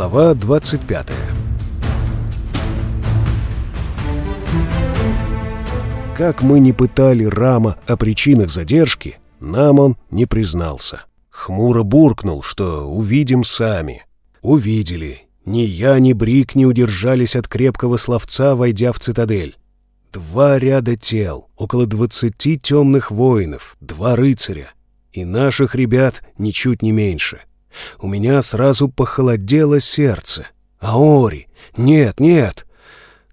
Глава 25 Как мы не пытали Рама о причинах задержки, нам он не признался. Хмуро буркнул, что увидим сами. Увидели. Ни я, ни Брик не удержались от крепкого словца, войдя в цитадель. Два ряда тел, около двадцати темных воинов, два рыцаря. И наших ребят ничуть не меньше. У меня сразу похолодело сердце. Аори! Нет, нет!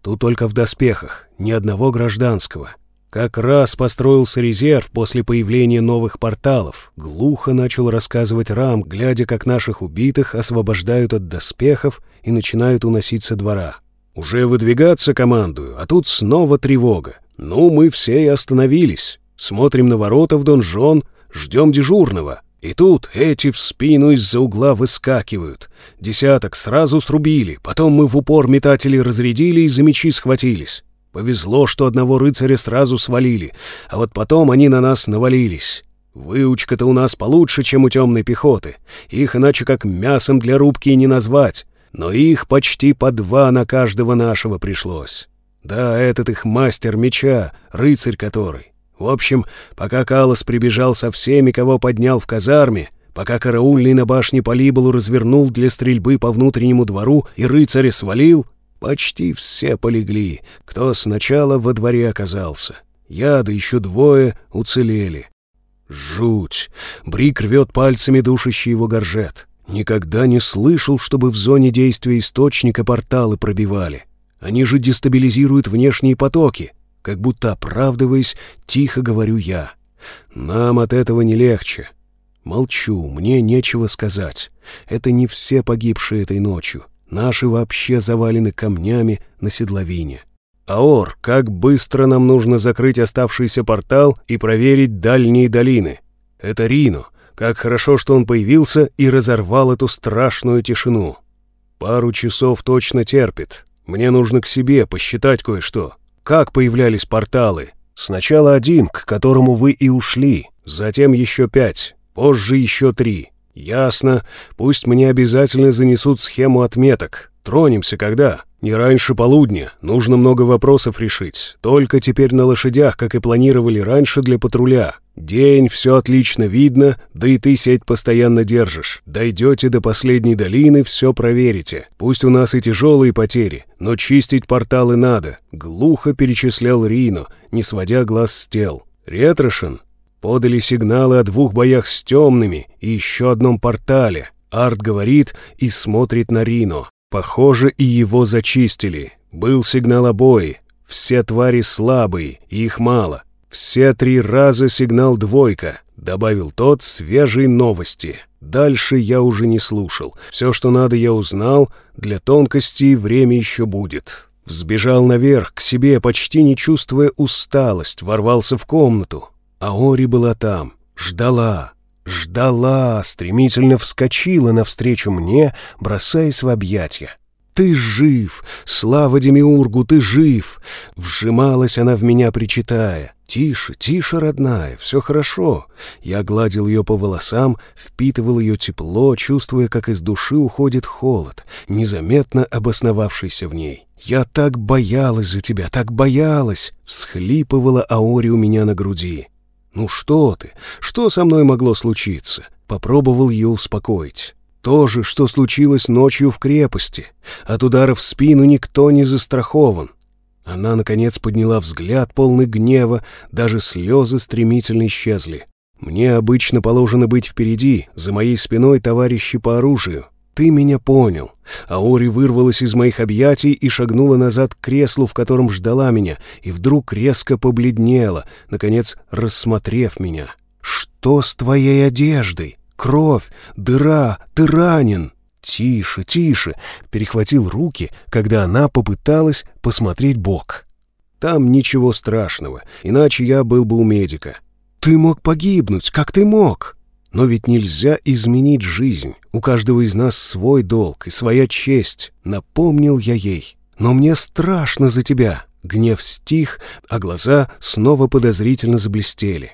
Тут только в доспехах, ни одного гражданского. Как раз построился резерв после появления новых порталов. Глухо начал рассказывать Рам, глядя, как наших убитых освобождают от доспехов и начинают уносить со двора. Уже выдвигаться командую, а тут снова тревога. Ну, мы все и остановились. Смотрим на ворота в донжон, ждем дежурного. И тут эти в спину из-за угла выскакивают. Десяток сразу срубили, потом мы в упор метателей разрядили и за мечи схватились. Повезло, что одного рыцаря сразу свалили, а вот потом они на нас навалились. Выучка-то у нас получше, чем у темной пехоты. Их иначе как мясом для рубки и не назвать. Но их почти по два на каждого нашего пришлось. Да, этот их мастер меча, рыцарь который. В общем, пока Калос прибежал со всеми, кого поднял в казарме, пока караульный на башне Полиболу развернул для стрельбы по внутреннему двору и рыцаря свалил, Почти все полегли, кто сначала во дворе оказался. Я, да еще двое, уцелели. Жуть! Брик рвет пальцами душащий его горжет. Никогда не слышал, чтобы в зоне действия источника порталы пробивали. Они же дестабилизируют внешние потоки. Как будто оправдываясь, тихо говорю я. Нам от этого не легче. Молчу, мне нечего сказать. Это не все погибшие этой ночью. Наши вообще завалены камнями на седловине. Аор, как быстро нам нужно закрыть оставшийся портал и проверить дальние долины? Это Рино. Как хорошо, что он появился и разорвал эту страшную тишину. Пару часов точно терпит. Мне нужно к себе посчитать кое-что. Как появлялись порталы? Сначала один, к которому вы и ушли, затем еще пять, позже еще три. «Ясно. Пусть мне обязательно занесут схему отметок. Тронемся когда? Не раньше полудня. Нужно много вопросов решить. Только теперь на лошадях, как и планировали раньше для патруля. День, все отлично видно, да и ты сеть постоянно держишь. Дойдете до последней долины, все проверите. Пусть у нас и тяжелые потери, но чистить порталы надо», — глухо перечислял Рино, не сводя глаз с тел. Ретрошин, Подали сигналы о двух боях с темными и еще одном портале. Арт говорит и смотрит на Рино. Похоже, и его зачистили. Был сигнал о бое. Все твари слабые, их мало. Все три раза сигнал двойка, добавил тот свежие новости. Дальше я уже не слушал. Все, что надо, я узнал. Для тонкостей время еще будет. Взбежал наверх, к себе, почти не чувствуя усталость, ворвался в комнату. Аори была там, ждала, ждала, стремительно вскочила навстречу мне, бросаясь в объятия. «Ты жив! Слава Демиургу, ты жив!» Вжималась она в меня, причитая. «Тише, тише, родная, все хорошо». Я гладил ее по волосам, впитывал ее тепло, чувствуя, как из души уходит холод, незаметно обосновавшийся в ней. «Я так боялась за тебя, так боялась!» — всхлипывала Аори у меня на груди. «Ну что ты? Что со мной могло случиться?» Попробовал ее успокоить. То же, что случилось ночью в крепости. От удара в спину никто не застрахован. Она, наконец, подняла взгляд, полный гнева, даже слезы стремительно исчезли. «Мне обычно положено быть впереди, за моей спиной товарищи по оружию. Ты меня понял. Аори вырвалась из моих объятий и шагнула назад к креслу, в котором ждала меня, и вдруг резко побледнела, наконец рассмотрев меня. «Что с твоей одеждой? Кровь, дыра, ты ранен!» «Тише, тише!» — перехватил руки, когда она попыталась посмотреть бок. «Там ничего страшного, иначе я был бы у медика». «Ты мог погибнуть, как ты мог?» Но ведь нельзя изменить жизнь. У каждого из нас свой долг и своя честь. Напомнил я ей. Но мне страшно за тебя. Гнев стих, а глаза снова подозрительно заблестели.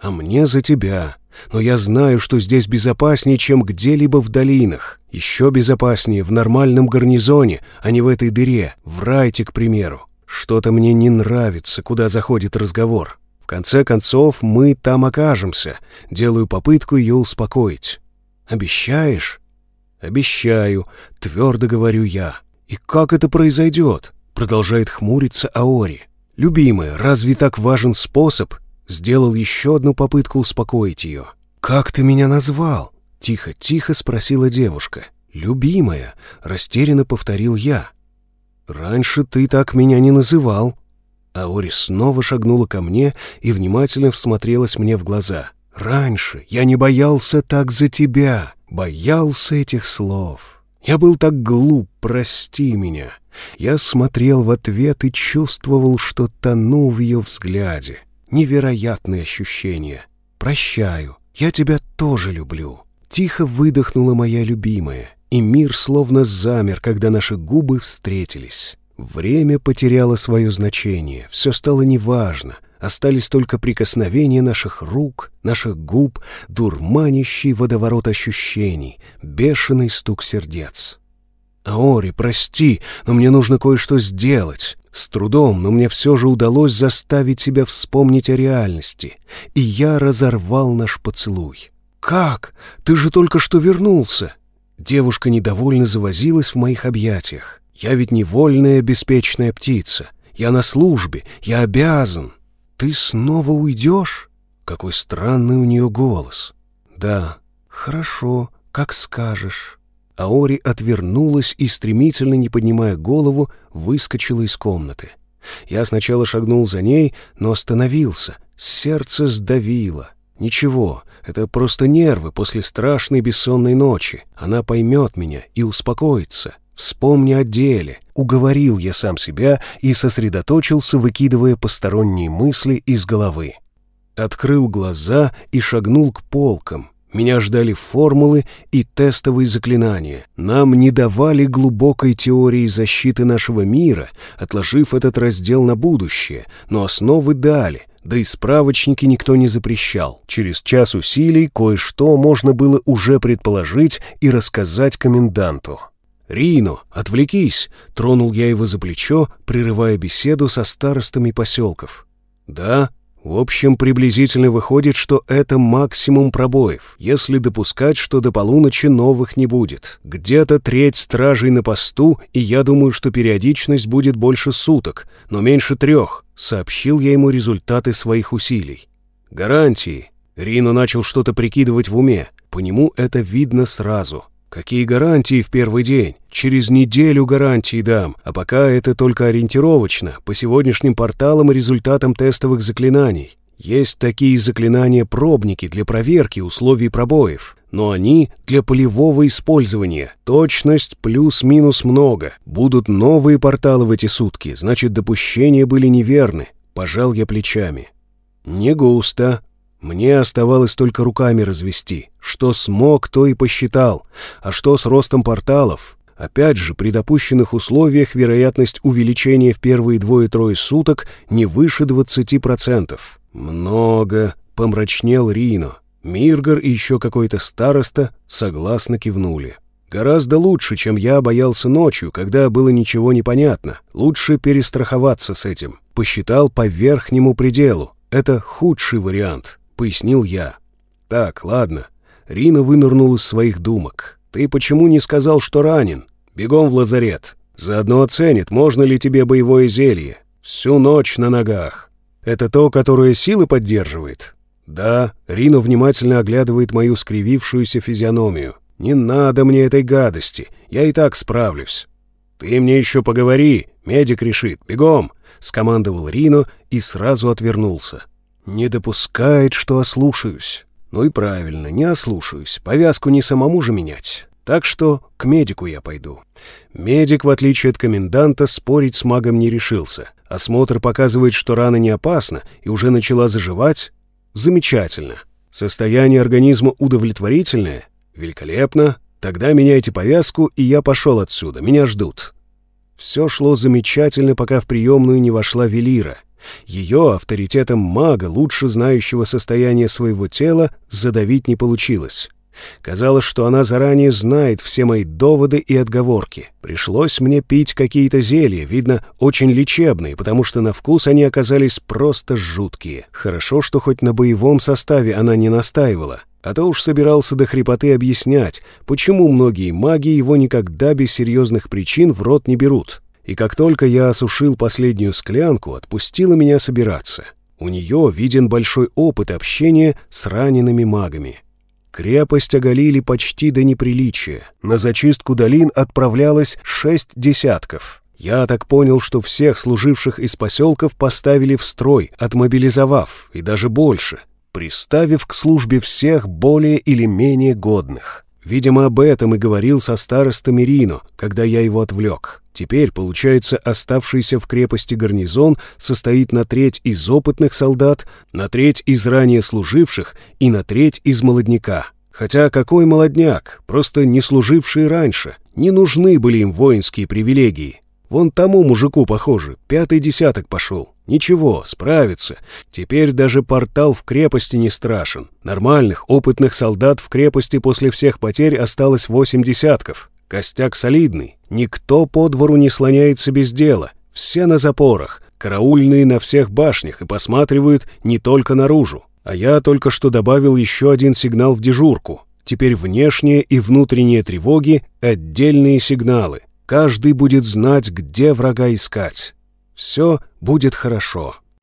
А мне за тебя. Но я знаю, что здесь безопаснее, чем где-либо в долинах. Еще безопаснее в нормальном гарнизоне, а не в этой дыре, в райте, к примеру. Что-то мне не нравится, куда заходит разговор. В конце концов, мы там окажемся. Делаю попытку ее успокоить. Обещаешь? Обещаю, твердо говорю я. И как это произойдет? Продолжает хмуриться Аори. Любимая, разве так важен способ? Сделал еще одну попытку успокоить ее. «Как ты меня назвал?» Тихо-тихо спросила девушка. «Любимая», — растерянно повторил я. «Раньше ты так меня не называл». Аори снова шагнула ко мне и внимательно всмотрелась мне в глаза. «Раньше я не боялся так за тебя, боялся этих слов. Я был так глуп, прости меня. Я смотрел в ответ и чувствовал, что тону в ее взгляде. Невероятные ощущения. Прощаю, я тебя тоже люблю». Тихо выдохнула моя любимая, и мир словно замер, когда наши губы встретились. Время потеряло свое значение, все стало неважно, остались только прикосновения наших рук, наших губ, дурманящий водоворот ощущений, бешеный стук сердец. «Аори, прости, но мне нужно кое-что сделать. С трудом, но мне все же удалось заставить себя вспомнить о реальности, и я разорвал наш поцелуй. «Как? Ты же только что вернулся!» Девушка недовольно завозилась в моих объятиях. «Я ведь не вольная беспечная птица. Я на службе, я обязан. Ты снова уйдешь?» Какой странный у нее голос. «Да, хорошо, как скажешь». Аори отвернулась и, стремительно не поднимая голову, выскочила из комнаты. Я сначала шагнул за ней, но остановился. Сердце сдавило. Ничего, это просто нервы после страшной бессонной ночи. Она поймет меня и успокоится. Вспомни о деле. Уговорил я сам себя и сосредоточился, выкидывая посторонние мысли из головы. Открыл глаза и шагнул к полкам. Меня ждали формулы и тестовые заклинания. Нам не давали глубокой теории защиты нашего мира, отложив этот раздел на будущее, но основы дали, да и справочники никто не запрещал. Через час усилий кое-что можно было уже предположить и рассказать коменданту. «Рино, отвлекись!» — тронул я его за плечо, прерывая беседу со старостами поселков. «Да?» В общем, приблизительно выходит, что это максимум пробоев, если допускать, что до полуночи новых не будет. Где-то треть стражей на посту, и я думаю, что периодичность будет больше суток, но меньше трех, сообщил я ему результаты своих усилий. Гарантии. Рино начал что-то прикидывать в уме. По нему это видно сразу. Какие гарантии в первый день? Через неделю гарантии дам, а пока это только ориентировочно, по сегодняшним порталам и результатам тестовых заклинаний. Есть такие заклинания-пробники для проверки условий пробоев, но они для полевого использования. Точность плюс-минус много. Будут новые порталы в эти сутки, значит, допущения были неверны. Пожал я плечами. Не густо, мне оставалось только руками развести. Что смог, то и посчитал. А что с ростом порталов? Опять же, при допущенных условиях вероятность увеличения в первые двое-трое суток не выше 20%. Много, помрачнел Рино. Миргар и еще какой-то староста согласно кивнули. Гораздо лучше, чем я боялся ночью, когда было ничего не понятно. Лучше перестраховаться с этим. Посчитал по верхнему пределу. Это худший вариант. — пояснил я. «Так, ладно». Рина вынырнул из своих думок. «Ты почему не сказал, что ранен? Бегом в лазарет. Заодно оценит, можно ли тебе боевое зелье. Всю ночь на ногах. Это то, которое силы поддерживает?» «Да». Рина внимательно оглядывает мою скривившуюся физиономию. «Не надо мне этой гадости. Я и так справлюсь». «Ты мне еще поговори, медик решит. Бегом!» — скомандовал Рино и сразу отвернулся. Не допускает, что ослушаюсь. Ну и правильно, не ослушаюсь. Повязку не самому же менять. Так что к медику я пойду. Медик, в отличие от коменданта, спорить с магом не решился. Осмотр показывает, что рана не опасна и уже начала заживать. Замечательно. Состояние организма удовлетворительное? Великолепно. Тогда меняйте повязку, и я пошел отсюда. Меня ждут. Все шло замечательно, пока в приемную не вошла Велира — Ее авторитетом мага, лучше знающего состояние своего тела, задавить не получилось. Казалось, что она заранее знает все мои доводы и отговорки. Пришлось мне пить какие-то зелья, видно, очень лечебные, потому что на вкус они оказались просто жуткие. Хорошо, что хоть на боевом составе она не настаивала. А то уж собирался до хрипоты объяснять, почему многие маги его никогда без серьезных причин в рот не берут. И как только я осушил последнюю склянку, отпустила меня собираться. У нее виден большой опыт общения с ранеными магами. Крепость оголили почти до неприличия. На зачистку долин отправлялось шесть десятков. Я так понял, что всех служивших из поселков поставили в строй, отмобилизовав, и даже больше, приставив к службе всех более или менее годных. Видимо, об этом и говорил со старостами Рино, когда я его отвлек. Теперь, получается, оставшийся в крепости гарнизон состоит на треть из опытных солдат, на треть из ранее служивших и на треть из молодняка. Хотя какой молодняк, просто не служивший раньше. Не нужны были им воинские привилегии. Вон тому мужику, похоже, пятый десяток пошел. Ничего, справится. Теперь даже портал в крепости не страшен. Нормальных, опытных солдат в крепости после всех потерь осталось восемь десятков. Костяк солидный. Никто по двору не слоняется без дела. Все на запорах. Караульные на всех башнях и посматривают не только наружу. А я только что добавил еще один сигнал в дежурку. Теперь внешние и внутренние тревоги — отдельные сигналы. Каждый будет знать, где врага искать. Все будет хорошо.